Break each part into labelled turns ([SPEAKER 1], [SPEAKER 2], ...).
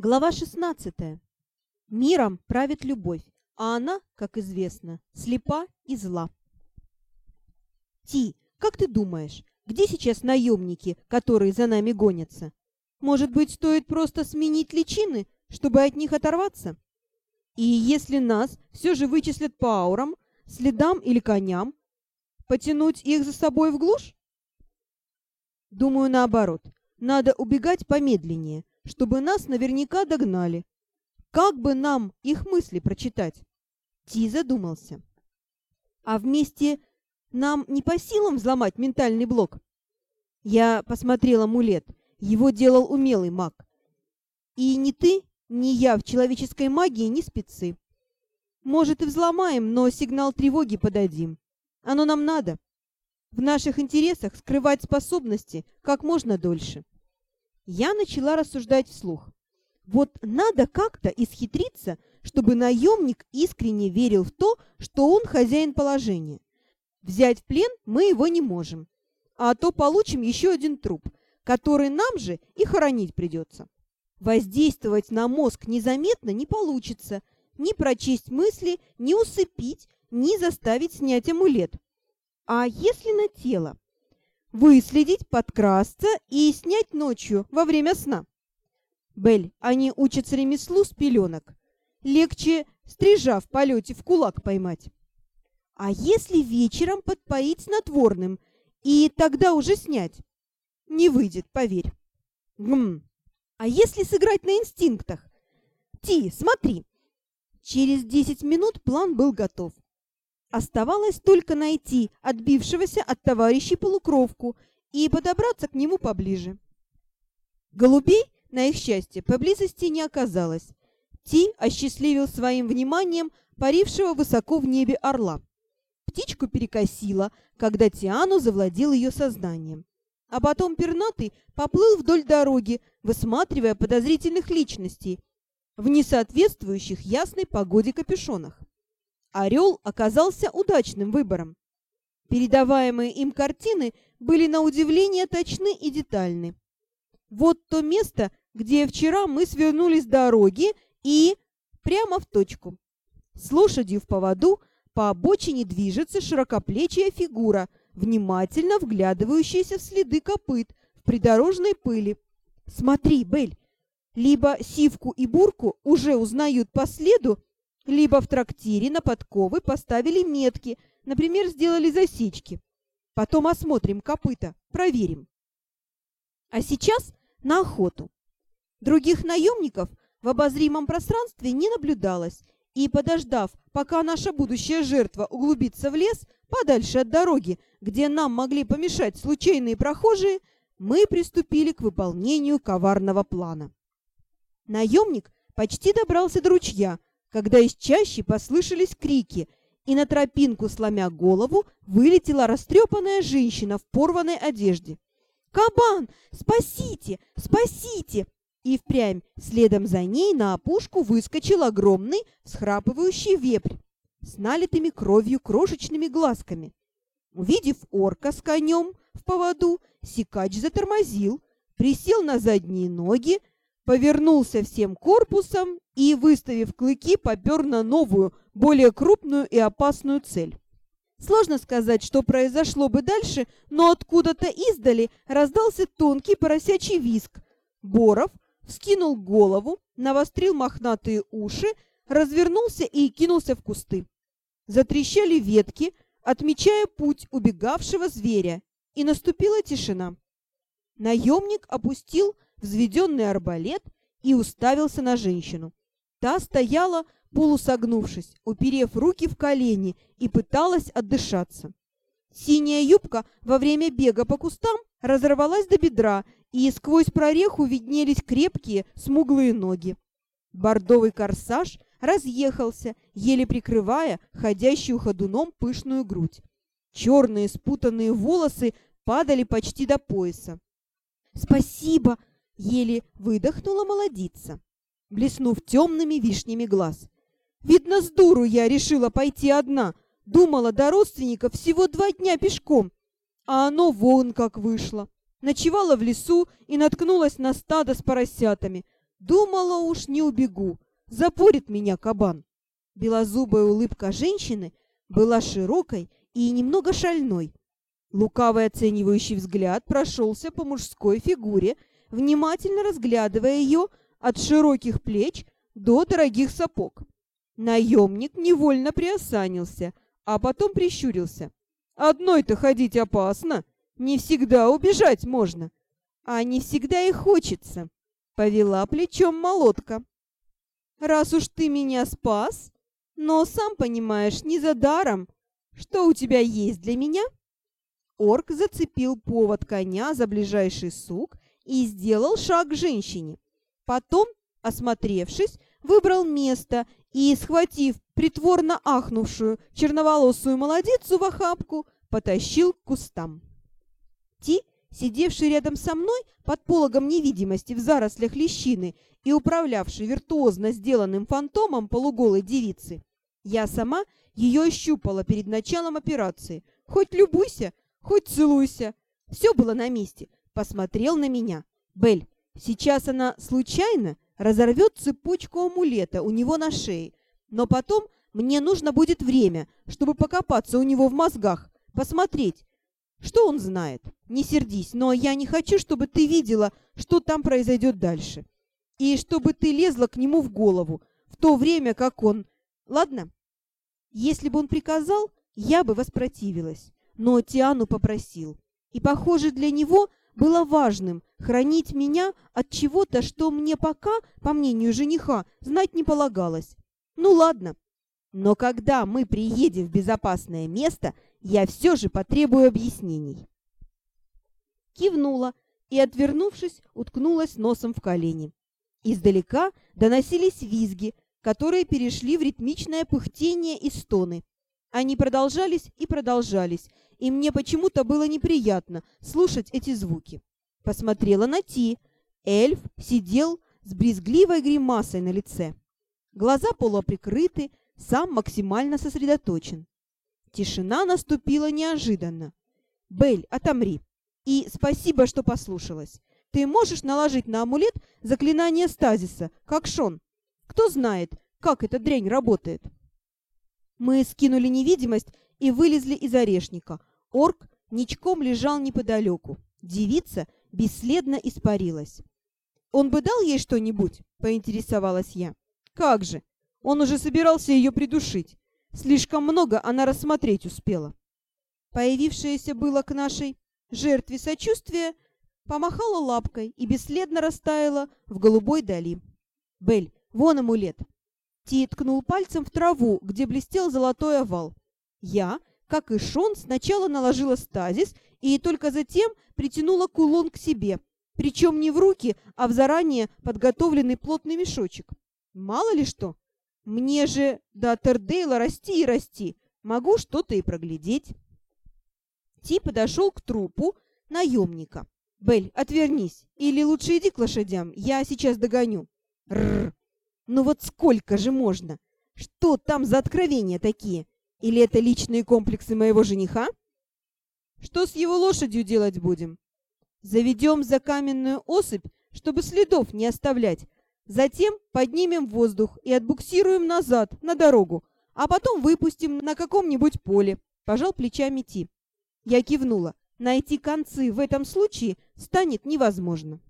[SPEAKER 1] Глава 16. Миром правит любовь, а она, как известно, слепа и зла. Ти, как ты думаешь, где сейчас наемники, которые за нами гонятся? Может быть, стоит просто сменить личины, чтобы от них оторваться? И если нас все же вычислят по аурам, следам или коням, потянуть их за собой в глушь? Думаю, наоборот. Надо убегать помедленнее, чтобы нас наверняка догнали. Как бы нам их мысли прочитать? Ти задумался. А вместе нам не по силам взломать ментальный блок? Я посмотрел амулет. Его делал умелый маг. И ни ты, ни я в человеческой магии не спецы. Может, и взломаем, но сигнал тревоги подадим. Оно нам надо. В наших интересах скрывать способности как можно дольше. Я начала рассуждать вслух. Вот надо как-то исхитриться, чтобы наемник искренне верил в то, что он хозяин положения. Взять в плен мы его не можем, а то получим еще один труп, который нам же и хоронить придется. Воздействовать на мозг незаметно не получится, ни прочесть мысли, ни усыпить, ни заставить снять амулет. А если на тело? Выследить, подкрасться и снять ночью во время сна. Бель, они учатся ремеслу с пеленок. Легче стрижа в полете в кулак поймать. А если вечером подпоить снотворным и тогда уже снять? Не выйдет, поверь. Гм. А если сыграть на инстинктах? Ти, смотри. Через десять минут план был готов. Оставалось только найти отбившегося от товарищей полукровку и подобраться к нему поближе. Голубей, на их счастье, поблизости не оказалось. Ти осчастливил своим вниманием парившего высоко в небе орла. Птичку перекосило, когда Тиану завладел ее сознанием. А потом пернатый поплыл вдоль дороги, высматривая подозрительных личностей в несоответствующих ясной погоде капюшонах. Орел оказался удачным выбором. Передаваемые им картины были на удивление точны и детальны. Вот то место, где вчера мы свернули с дороги и прямо в точку. С лошадью в поводу по обочине движется широкоплечья фигура, внимательно вглядывающаяся в следы копыт в придорожной пыли. Смотри, Бель, либо Сивку и Бурку уже узнают по следу, либо в трактире на подковы поставили метки, например, сделали засечки. Потом осмотрим копыта, проверим. А сейчас на охоту. Других наемников в обозримом пространстве не наблюдалось, и, подождав, пока наша будущая жертва углубится в лес, подальше от дороги, где нам могли помешать случайные прохожие, мы приступили к выполнению коварного плана. Наемник почти добрался до ручья, когда из чащи послышались крики, и на тропинку, сломя голову, вылетела растрепанная женщина в порванной одежде. «Кабан! Спасите! Спасите!» И впрямь следом за ней на опушку выскочил огромный, схрапывающий вепрь с налитыми кровью крошечными глазками. Увидев орка с конем в поводу, Сикач затормозил, присел на задние ноги, повернулся всем корпусом и, выставив клыки, попер на новую, более крупную и опасную цель. Сложно сказать, что произошло бы дальше, но откуда-то издали раздался тонкий поросячий виск. Боров вскинул голову, навострил мохнатые уши, развернулся и кинулся в кусты. Затрещали ветки, отмечая путь убегавшего зверя, и наступила тишина. Наемник опустил взведенный арбалет и уставился на женщину. Та стояла, полусогнувшись, уперев руки в колени и пыталась отдышаться. Синяя юбка во время бега по кустам разорвалась до бедра, и сквозь прореху виднелись крепкие, смуглые ноги. Бордовый корсаж разъехался, еле прикрывая ходящую ходуном пышную грудь. Черные спутанные волосы падали почти до пояса. «Спасибо!» Еле выдохнула молодица, блеснув темными вишнями глаз. «Видно, с дуру я решила пойти одна. Думала, до родственников всего два дня пешком. А оно вон как вышло. Ночевала в лесу и наткнулась на стадо с поросятами. Думала уж не убегу, запорит меня кабан. Белозубая улыбка женщины была широкой и немного шальной. Лукавый оценивающий взгляд прошелся по мужской фигуре, внимательно разглядывая ее от широких плеч до дорогих сапог. Наемник невольно приосанился, а потом прищурился. «Одной-то ходить опасно, не всегда убежать можно, а не всегда и хочется», — повела плечом молотка. «Раз уж ты меня спас, но, сам понимаешь, не за даром, что у тебя есть для меня?» Орк зацепил повод коня за ближайший сук и сделал шаг к женщине. Потом, осмотревшись, выбрал место и, схватив притворно ахнувшую черноволосую молодицу в охапку, потащил к кустам. Ти, сидевший рядом со мной под пологом невидимости в зарослях лещины и управлявший виртуозно сделанным фантомом полуголой девицы, я сама ее ощупала перед началом операции. Хоть любуйся, хоть целуйся. Все было на месте. Посмотрел на меня. Бель, сейчас она случайно разорвет цепочку амулета у него на шее. Но потом мне нужно будет время, чтобы покопаться у него в мозгах, посмотреть, что он знает. Не сердись, но я не хочу, чтобы ты видела, что там произойдет дальше. И чтобы ты лезла к нему в голову, в то время как он... Ладно? Если бы он приказал, я бы воспротивилась. Но Тиану попросил. И, похоже, для него было важным хранить меня от чего-то, что мне пока, по мнению жениха, знать не полагалось. Ну ладно. Но когда мы приедем в безопасное место, я все же потребую объяснений. Кивнула и, отвернувшись, уткнулась носом в колени. Издалека доносились визги, которые перешли в ритмичное пыхтение и стоны. Они продолжались и продолжались, и мне почему-то было неприятно слушать эти звуки. Посмотрела на Ти. Эльф сидел с брезгливой гримасой на лице. Глаза полуприкрыты, сам максимально сосредоточен. Тишина наступила неожиданно. «Бель, отомри. И спасибо, что послушалась. Ты можешь наложить на амулет заклинание стазиса, как Шон? Кто знает, как эта дрянь работает?» Мы скинули невидимость и вылезли из орешника. Орк ничком лежал неподалеку. Девица бесследно испарилась. «Он бы дал ей что-нибудь?» — поинтересовалась я. «Как же! Он уже собирался ее придушить. Слишком много она рассмотреть успела». Появившееся было к нашей жертве сочувствие помахала лапкой и бесследно растаяла в голубой дали. «Бель, вон амулет!» Ти ткнул пальцем в траву, где блестел золотой овал. Я, как и Шон, сначала наложила стазис и только затем притянула кулон к себе, причем не в руки, а в заранее подготовленный плотный мешочек. Мало ли что. Мне же до Тердейла расти и расти. Могу что-то и проглядеть. Ти подошел к трупу наемника. «Бель, отвернись. Или лучше иди к лошадям. Я сейчас догоню». «Рррр! Ну вот сколько же можно? Что там за откровения такие? Или это личные комплексы моего жениха? Что с его лошадью делать будем? Заведем за каменную осыпь, чтобы следов не оставлять. Затем поднимем воздух и отбуксируем назад, на дорогу, а потом выпустим на каком-нибудь поле. Пожал плечами Ти. Я кивнула. Найти концы в этом случае станет невозможно.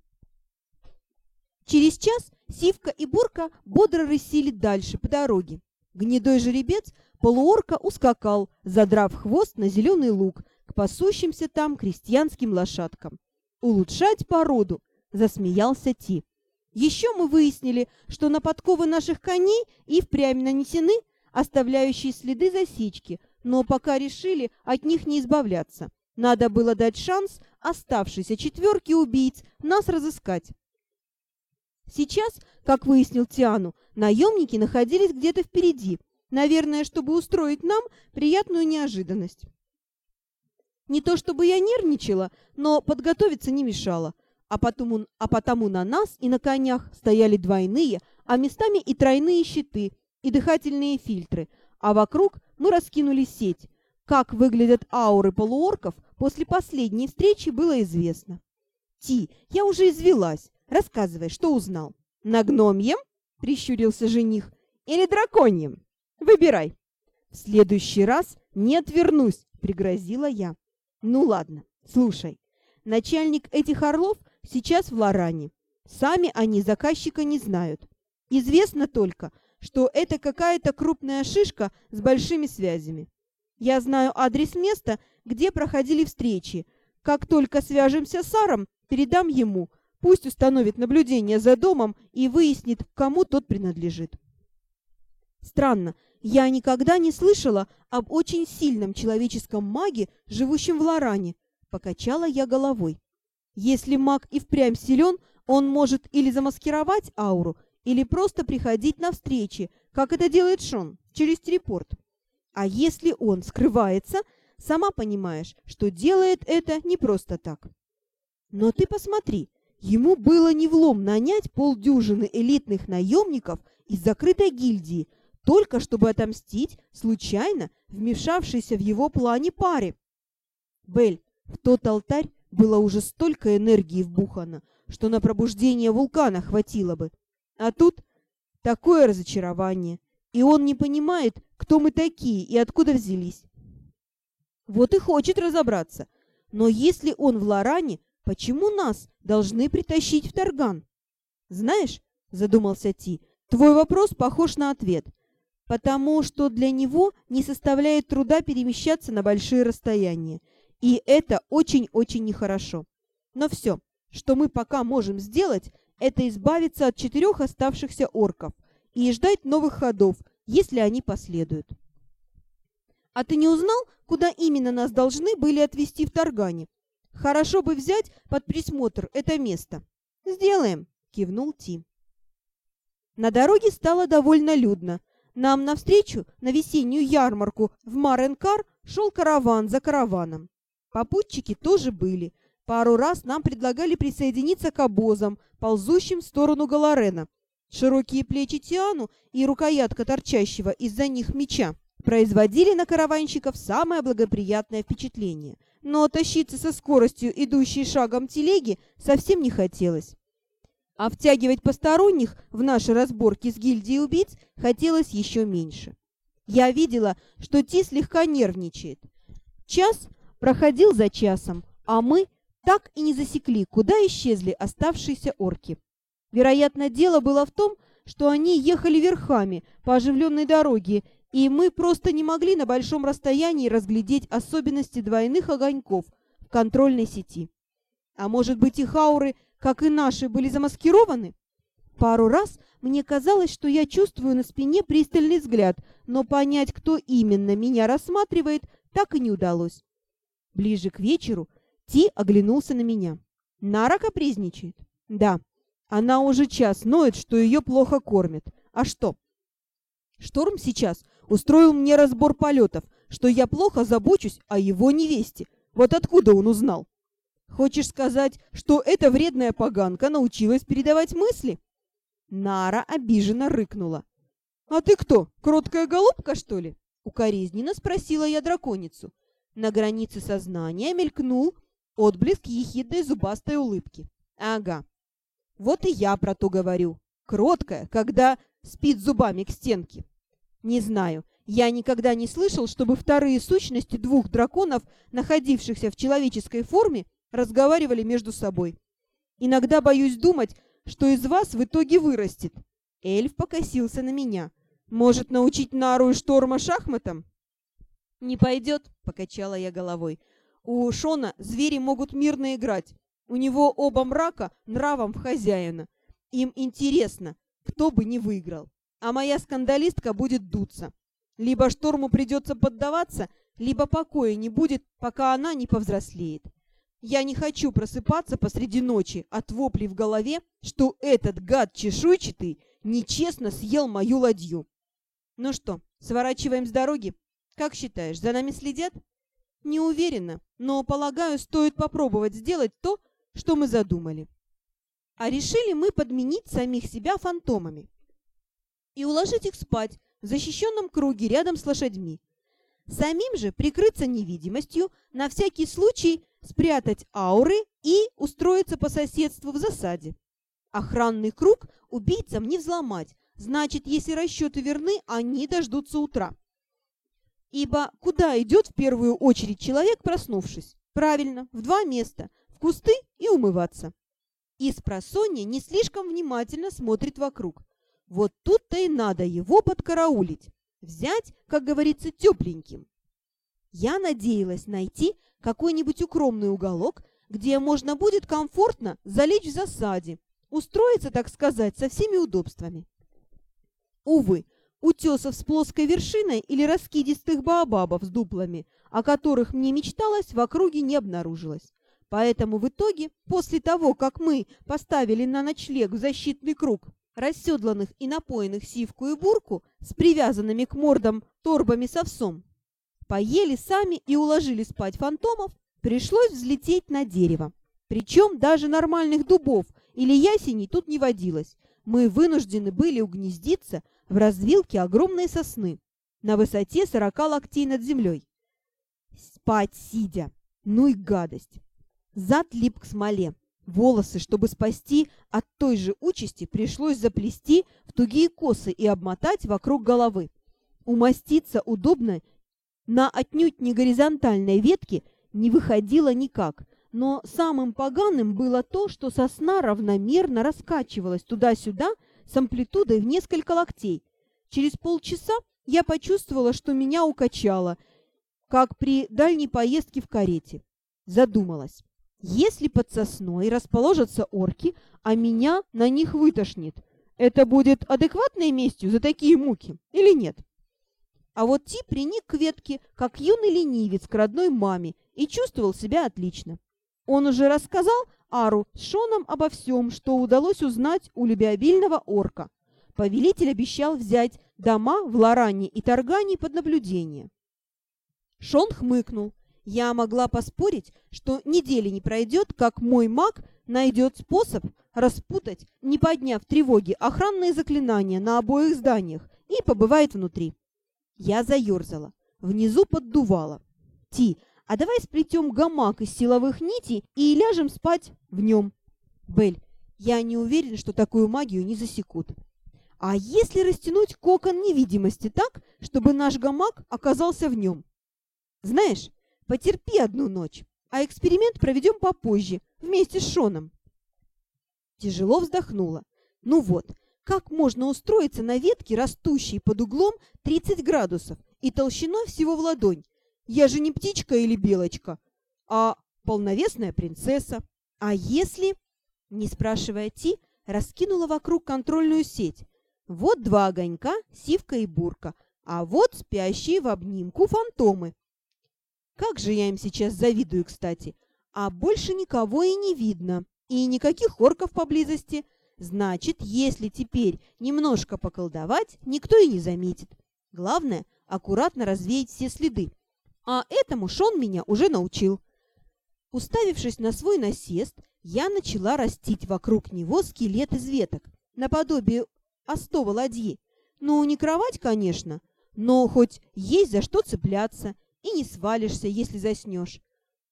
[SPEAKER 1] Через час Сивка и Бурка бодро рысили дальше по дороге. Гнедой жеребец полуорка ускакал, задрав хвост на зеленый луг к пасущимся там крестьянским лошадкам. «Улучшать породу!» — засмеялся Ти. Еще мы выяснили, что на подковы наших коней и впрямь нанесены оставляющие следы засечки, но пока решили от них не избавляться. Надо было дать шанс оставшейся четверке убийц нас разыскать. Сейчас, как выяснил Тиану, наемники находились где-то впереди, наверное, чтобы устроить нам приятную неожиданность. Не то чтобы я нервничала, но подготовиться не мешало, а потому, а потому на нас и на конях стояли двойные, а местами и тройные щиты, и дыхательные фильтры, а вокруг мы раскинули сеть. Как выглядят ауры полуорков, после последней встречи было известно. «Ти, я уже извелась. Рассказывай, что узнал?» На гномьем? Прищурился жених. Или драконьем? Выбирай. В следующий раз не отвернусь, пригрозила я. Ну ладно, слушай. Начальник этих орлов сейчас в Лоране. Сами они заказчика не знают. Известно только, что это какая-то крупная шишка с большими связями. Я знаю адрес места, где проходили встречи. Как только свяжемся с Саром, передам ему. Пусть установит наблюдение за домом и выяснит, кому тот принадлежит. Странно, я никогда не слышала об очень сильном человеческом маге, живущем в Лоране. Покачала я головой. Если маг и впрямь силен, он может или замаскировать ауру, или просто приходить на встречи, как это делает Шон, через телепорт. А если он скрывается, сама понимаешь, что делает это не просто так. Но ты посмотри, ему было не влом нанять полдюжины элитных наемников из закрытой гильдии, только чтобы отомстить случайно вмешавшейся в его плане паре. Бель, в тот алтарь было уже столько энергии вбухано, что на пробуждение вулкана хватило бы. А тут такое разочарование, и он не понимает, кто мы такие и откуда взялись. Вот и хочет разобраться. Но если он в Лоране, почему нас должны притащить в Тарган? Знаешь, задумался Ти, твой вопрос похож на ответ. Потому что для него не составляет труда перемещаться на большие расстояния. И это очень-очень нехорошо. Но все, что мы пока можем сделать, это избавиться от четырех оставшихся орков и ждать новых ходов, если они последуют. А ты не узнал, куда именно нас должны были отвезти в Таргане? Хорошо бы взять под присмотр это место. Сделаем, кивнул Ти. На дороге стало довольно людно. Нам навстречу на весеннюю ярмарку в Маренкар шел караван за караваном. Попутчики тоже были – Пару раз нам предлагали присоединиться к обозам, ползущим в сторону Галарена. Широкие плечи Тиану и рукоятка торчащего из-за них меча производили на караванщиков самое благоприятное впечатление. Но тащиться со скоростью, идущей шагом телеги, совсем не хотелось. А втягивать посторонних в наши разборки с гильдией убийц хотелось еще меньше. Я видела, что Ти слегка нервничает. Час проходил за часом, а мы так и не засекли, куда исчезли оставшиеся орки. Вероятно, дело было в том, что они ехали верхами по оживленной дороге, и мы просто не могли на большом расстоянии разглядеть особенности двойных огоньков в контрольной сети. А может быть, их ауры, как и наши, были замаскированы? Пару раз мне казалось, что я чувствую на спине пристальный взгляд, но понять, кто именно меня рассматривает, так и не удалось. Ближе к вечеру Ти оглянулся на меня. Нара капризничает? Да. Она уже час ноет, что ее плохо кормят. А что? Шторм сейчас устроил мне разбор полетов, что я плохо забочусь о его невесте. Вот откуда он узнал? Хочешь сказать, что эта вредная поганка научилась передавать мысли? Нара обиженно рыкнула. «А ты кто, кроткая голубка, что ли?» Укоризненно спросила я драконицу. На границе сознания мелькнул Отблеск ехидной зубастой улыбки. Ага. Вот и я про то говорю. Кроткая, когда спит зубами к стенке. Не знаю, я никогда не слышал, чтобы вторые сущности двух драконов, находившихся в человеческой форме, разговаривали между собой. Иногда боюсь думать, что из вас в итоге вырастет. Эльф покосился на меня. Может, научить Нару и Шторма шахматам? «Не пойдет», — покачала я головой. У Шона звери могут мирно играть. У него оба мрака нравом в хозяина. Им интересно, кто бы не выиграл. А моя скандалистка будет дуться. Либо шторму придется поддаваться, либо покоя не будет, пока она не повзрослеет. Я не хочу просыпаться посреди ночи от воплей в голове, что этот гад чешуйчатый нечестно съел мою ладью. Ну что, сворачиваем с дороги? Как считаешь, за нами следят? Не уверена, но, полагаю, стоит попробовать сделать то, что мы задумали. А решили мы подменить самих себя фантомами и уложить их спать в защищенном круге рядом с лошадьми. Самим же прикрыться невидимостью, на всякий случай спрятать ауры и устроиться по соседству в засаде. Охранный круг убийцам не взломать, значит, если расчеты верны, они дождутся утра. Ибо куда идет в первую очередь человек, проснувшись? Правильно, в два места – в кусты и умываться. И спросонья не слишком внимательно смотрит вокруг. Вот тут-то и надо его подкараулить. Взять, как говорится, тепленьким. Я надеялась найти какой-нибудь укромный уголок, где можно будет комфортно залечь в засаде, устроиться, так сказать, со всеми удобствами. Увы, утесов с плоской вершиной или раскидистых баобабов с дуплами, о которых мне мечталось, в округе не обнаружилось. Поэтому в итоге, после того, как мы поставили на ночлег в защитный круг расседланных и напоенных сивку и бурку с привязанными к мордам торбами с овсом, поели сами и уложили спать фантомов, пришлось взлететь на дерево. Причем даже нормальных дубов или ясеней тут не водилось. Мы вынуждены были угнездиться в развилке огромной сосны на высоте 40 локтей над землей. Спать сидя. Ну и гадость. Зад лип к смоле. Волосы, чтобы спасти от той же участи, пришлось заплести в тугие косы и обмотать вокруг головы. Умоститься удобно на отнюдь не горизонтальной ветке не выходило никак, но самым поганым было то, что сосна равномерно раскачивалась туда-сюда с амплитудой в несколько локтей. Через полчаса я почувствовала, что меня укачало, как при дальней поездке в карете. Задумалась. Если под сосной расположатся орки, а меня на них вытошнит, это будет адекватной местью за такие муки или нет? А вот Ти приник к ветке, как юный ленивец к родной маме, и чувствовал себя отлично. Он уже рассказал Ару с Шоном обо всем, что удалось узнать у любвеобильного орка. Повелитель обещал взять дома в Лоране и Таргане под наблюдение. Шон хмыкнул. Я могла поспорить, что недели не пройдет, как мой маг найдет способ распутать, не подняв тревоги, охранные заклинания на обоих зданиях и побывает внутри. Я заерзала. Внизу поддувало. Ти, а давай сплетем гамак из силовых нитей и ляжем спать в нем. Бель, я не уверен, что такую магию не засекут. А если растянуть кокон невидимости так, чтобы наш гамак оказался в нем? Знаешь, потерпи одну ночь, а эксперимент проведем попозже, вместе с Шоном. Тяжело вздохнула. Ну вот, как можно устроиться на ветке, растущей под углом 30 градусов и толщиной всего в ладонь? Я же не птичка или белочка, а полновесная принцесса. А если, не спрашивая Ти, раскинула вокруг контрольную сеть. Вот два огонька, сивка и бурка, а вот спящие в обнимку фантомы. Как же я им сейчас завидую, кстати. А больше никого и не видно, и никаких орков поблизости – Значит, если теперь немножко поколдовать, никто и не заметит. Главное – аккуратно развеять все следы. А этому Шон меня уже научил. Уставившись на свой насест, я начала растить вокруг него скелет из веток, наподобие остова ладьи. Ну, не кровать, конечно, но хоть есть за что цепляться, и не свалишься, если заснешь.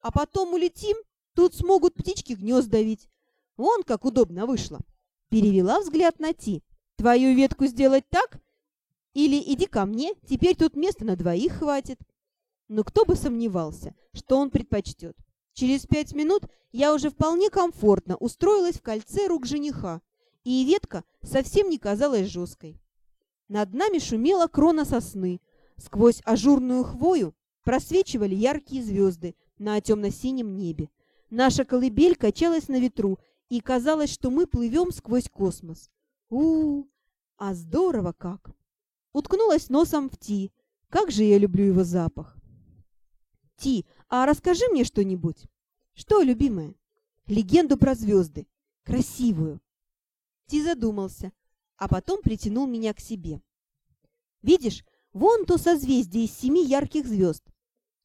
[SPEAKER 1] А потом улетим, тут смогут птички гнезд давить. Вон как удобно вышло. Перевела взгляд на Ти. «Твою ветку сделать так? Или иди ко мне, теперь тут места на двоих хватит». Но кто бы сомневался, что он предпочтет. Через пять минут я уже вполне комфортно устроилась в кольце рук жениха, и ветка совсем не казалась жесткой. Над нами шумела крона сосны. Сквозь ажурную хвою просвечивали яркие звезды на темно-синем небе. Наша колыбель качалась на ветру, и казалось, что мы плывем сквозь космос. у у, -у а здорово как! Уткнулась носом в Ти. Как же я люблю его запах! Ти, а расскажи мне что-нибудь. Что, любимая? Легенду про звезды. Красивую. Ти задумался, а потом притянул меня к себе. Видишь, вон то созвездие из семи ярких звезд.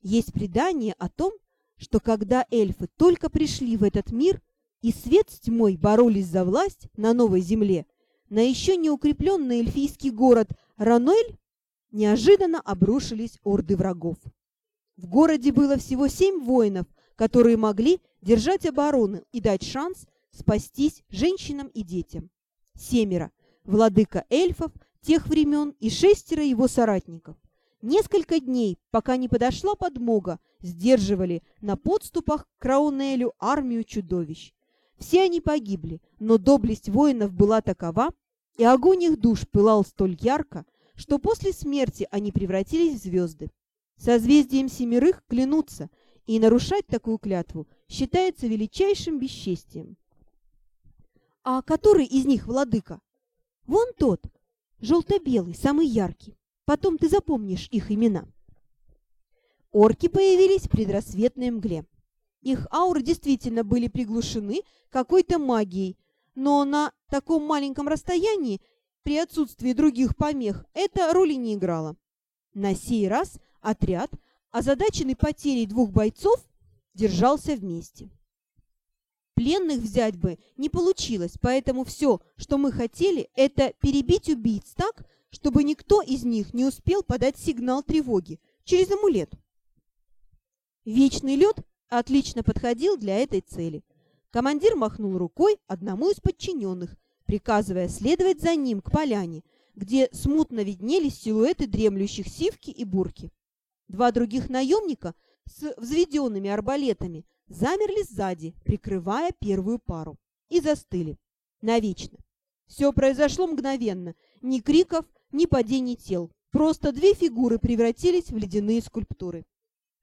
[SPEAKER 1] Есть предание о том, что когда эльфы только пришли в этот мир, и свет с тьмой боролись за власть на новой земле, на еще не укрепленный эльфийский город Рануэль неожиданно обрушились орды врагов. В городе было всего семь воинов, которые могли держать оборону и дать шанс спастись женщинам и детям. Семеро, владыка эльфов тех времен и шестеро его соратников. Несколько дней, пока не подошла подмога, сдерживали на подступах к Краунелю армию чудовищ. Все они погибли, но доблесть воинов была такова, и огонь их душ пылал столь ярко, что после смерти они превратились в звезды. Созвездием семерых клянутся, и нарушать такую клятву считается величайшим бесчестием. А который из них владыка? Вон тот, желто-белый, самый яркий. Потом ты запомнишь их имена. Орки появились в предрассветной мгле. Их ауры действительно были приглушены какой-то магией, но на таком маленьком расстоянии, при отсутствии других помех, это роли не играло. На сей раз отряд, озадаченный потерей двух бойцов, держался вместе. Пленных взять бы не получилось, поэтому все, что мы хотели, это перебить убийц так, чтобы никто из них не успел подать сигнал тревоги через амулет. Вечный лед отлично подходил для этой цели. Командир махнул рукой одному из подчиненных, приказывая следовать за ним к поляне, где смутно виднелись силуэты дремлющих сивки и бурки. Два других наемника с взведенными арбалетами замерли сзади, прикрывая первую пару, и застыли. Навечно. Все произошло мгновенно. Ни криков, ни падений тел. Просто две фигуры превратились в ледяные скульптуры.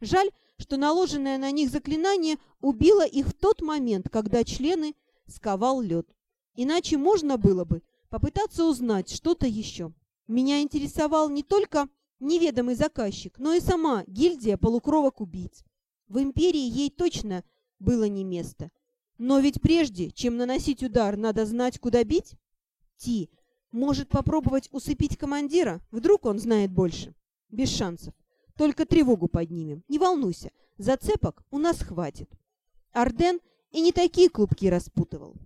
[SPEAKER 1] Жаль, что наложенное на них заклинание убило их в тот момент, когда члены сковал лед. Иначе можно было бы попытаться узнать что-то еще. Меня интересовал не только неведомый заказчик, но и сама гильдия полукровок-убийц. В империи ей точно было не место. Но ведь прежде, чем наносить удар, надо знать, куда бить. Ти, может попробовать усыпить командира? Вдруг он знает больше. Без шансов. Только тревогу поднимем. Не волнуйся, зацепок у нас хватит. Арден и не такие клубки распутывал.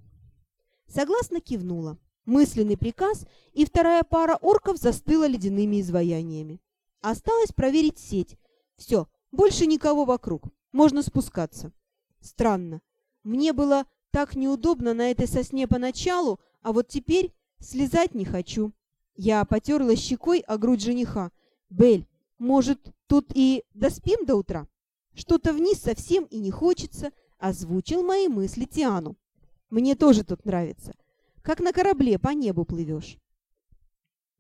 [SPEAKER 1] Согласно кивнула. Мысленный приказ, и вторая пара орков застыла ледяными изваяниями. Осталось проверить сеть. Все, больше никого вокруг. Можно спускаться. Странно. Мне было так неудобно на этой сосне поначалу, а вот теперь слезать не хочу. Я потерла щекой о грудь жениха. «Бель, может, тут и доспим до утра?» «Что-то вниз совсем и не хочется», — озвучил мои мысли Тиану. «Мне тоже тут нравится. Как на корабле по небу плывешь».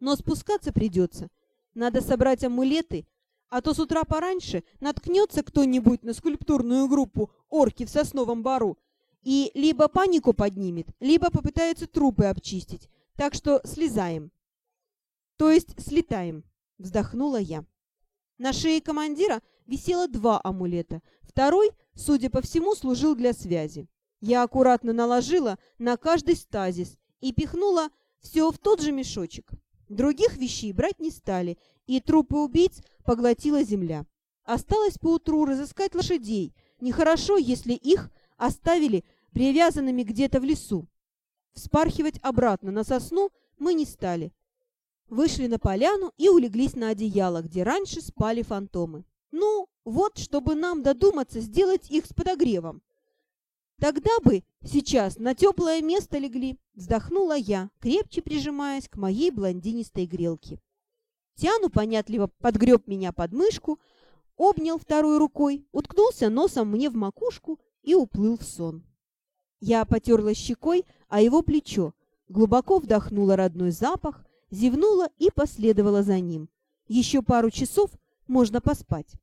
[SPEAKER 1] «Но спускаться придется. Надо собрать амулеты, а то с утра пораньше наткнется кто-нибудь на скульптурную группу орки в сосновом бару и либо панику поднимет, либо попытается трупы обчистить. Так что слезаем. То есть слетаем, вздохнула я. На шее командира висело два амулета. Второй, судя по всему, служил для связи. Я аккуратно наложила на каждый стазис и пихнула все в тот же мешочек. Других вещей брать не стали, и трупы убийц поглотила земля. Осталось поутру разыскать лошадей. Нехорошо, если их оставили привязанными где-то в лесу. Вспархивать обратно на сосну мы не стали. Вышли на поляну и улеглись на одеяло, где раньше спали фантомы. Ну, вот, чтобы нам додуматься сделать их с подогревом. Тогда бы сейчас на теплое место легли, вздохнула я, крепче прижимаясь к моей блондинистой грелке. Тяну понятливо подгреб меня под мышку, обнял второй рукой, уткнулся носом мне в макушку и уплыл в сон. Я потерла щекой о его плечо, глубоко вдохнула родной запах, зевнула и последовала за ним. Еще пару часов можно поспать.